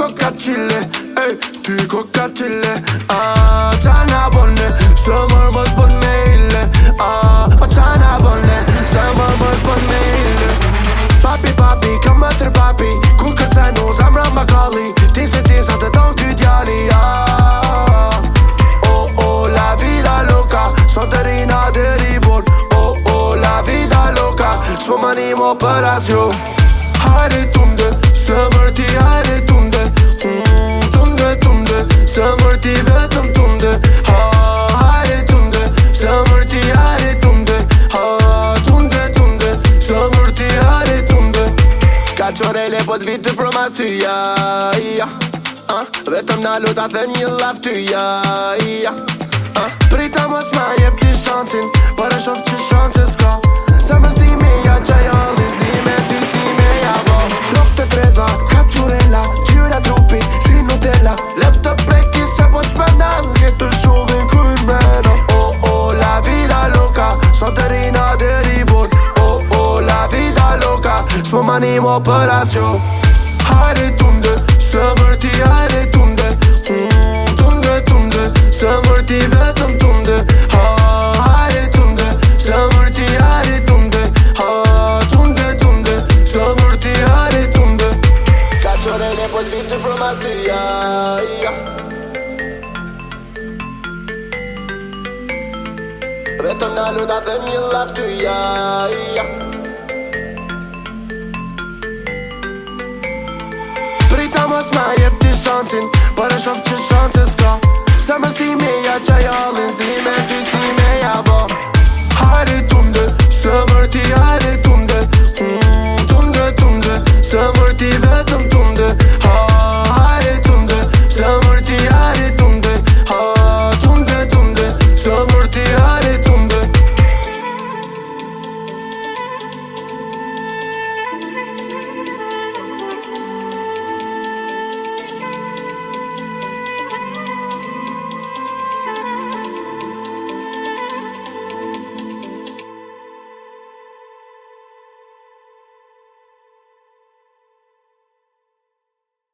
coca chile Ey, ti coca chile Ah, chan abone Summer must put me ille Ah, chan abone Summer must put me ille Papi, papi, kam atër papi Ku këtë se nuk zemra më kalli Ti se ti sa të donë djali oh, oh, la vida loka Sot të rina dhe ribon Oh, oh, la vida loka Së më manimo për asjo Qore le po t'vitë të promas të ja, ja uh, Vetëm na lu t'a them një laf të ja, ja uh, Prita mos ma jep t'i shantin mani më operacio jo. Hajde tunde, së mërti hajde tunde mm, Tunde, tunde, së mërti vetëm tunde ha, Hajde tunde, së mërti hajde tunde ha, Tunde, tunde, së mërti hajde tunde Ka qore në po të vitë për masë ja, Vetëm në lu da dhe mi love to ya, Mos më ajep të shantin Parash of që shantin Ska, sa më si me ja jaja